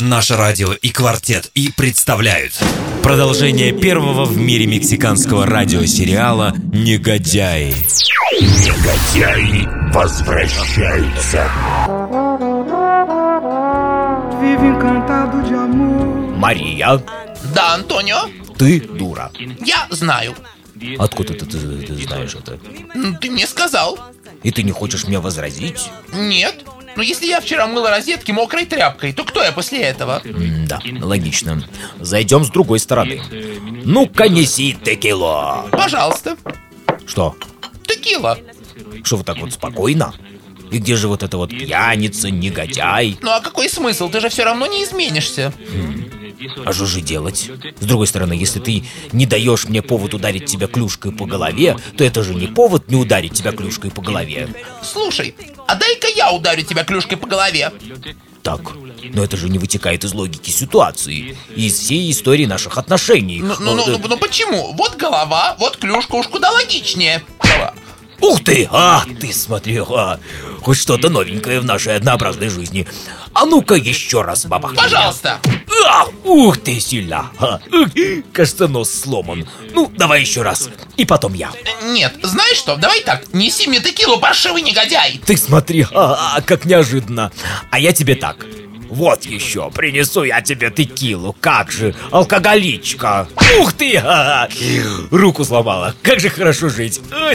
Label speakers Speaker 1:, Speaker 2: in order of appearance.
Speaker 1: Наше радио и квартет и представляют
Speaker 2: Продолжение первого в мире мексиканского радиосериала «Негодяи».
Speaker 3: Негодяи возвращаются.
Speaker 4: Мария,
Speaker 5: Да, Антонио,
Speaker 4: ты дура.
Speaker 5: я знаю.
Speaker 4: Откуда ты, ты- ты знаешь это?
Speaker 5: Ты мне сказал.
Speaker 4: И ты не хочешь мне возразить?
Speaker 5: Нет. Но если я вчера мыла розетки мокрой тряпкой, то кто я после этого?
Speaker 4: Да, логично. Зайдем с другой стороны. Ну-ка, неси текило.
Speaker 5: Пожалуйста.
Speaker 4: Что?
Speaker 5: Текила.
Speaker 4: Что вы так вот спокойно? И где же вот это вот пьяница, негодяй?
Speaker 5: Ну а какой смысл? Ты же все равно не изменишься.
Speaker 4: А что же делать? С другой стороны, если ты не даешь мне повод ударить тебя клюшкой по голове, то это же не повод не ударить тебя клюшкой по голове.
Speaker 5: Слушай, а дай-ка я ударю тебя клюшкой по голове.
Speaker 4: Так, но это же не вытекает из логики ситуации, и из всей истории наших отношений.
Speaker 5: Ну, ну, ну, ну, почему? Вот голова, вот клюшка, уж куда логичнее.
Speaker 4: Ух ты! А, ты смотри, а, хоть что-то новенькое в нашей однообразной жизни. А ну-ка еще раз, баба.
Speaker 5: Пожалуйста.
Speaker 4: А, ух ты, сильно. Ух, кажется, нос сломан. Ну, давай еще раз. И потом я.
Speaker 5: Нет, знаешь что, давай так, неси мне текилу, паршивый негодяй.
Speaker 4: Ты смотри, а, а, как неожиданно. А я тебе так. Вот еще, принесу я тебе текилу. Как же, алкоголичка. Ух ты! а, руку сломала. Как же хорошо жить.
Speaker 3: О